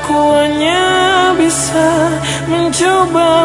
aku hanya bisa mencoba